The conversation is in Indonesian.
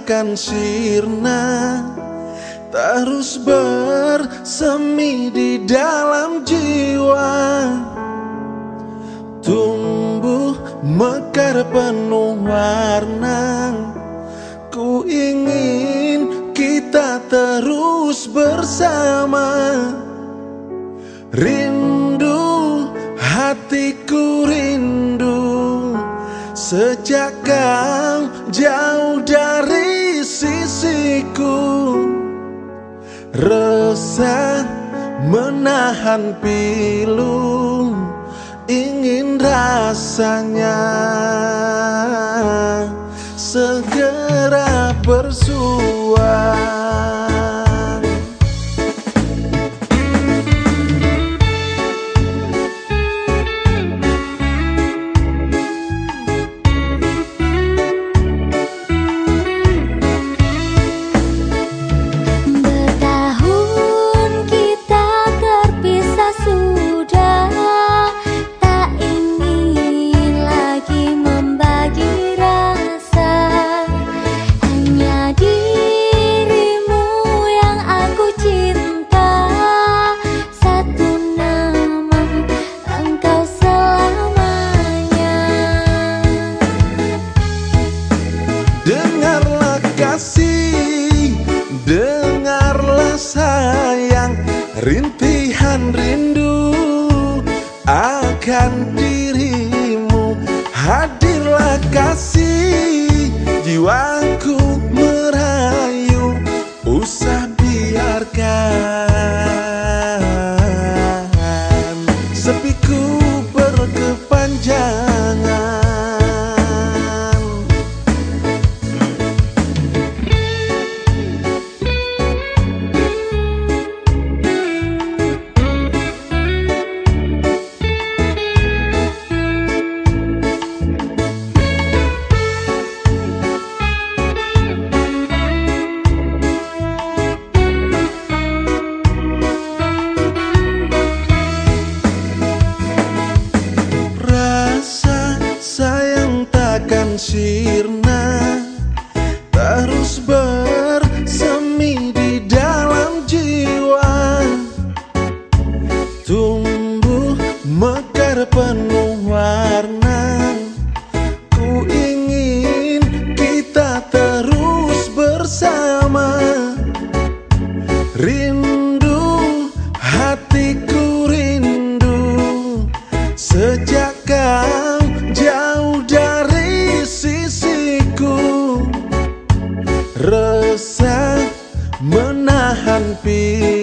takkan sirna. Terus bersemi di dalam jiwa. Tumbuh mekar penuh warna. Ku ingin kita terus bersama. Rindu hatiku rindu Sejak kau jauh dari sisiku Resah menahan pilu Ingin rasanya Sepiku sirna Terus bersemi di dalam jiwa. Tumbuh mekar penuh warna Ku ingin kita terus bersama menahan pilu